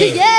Yeah.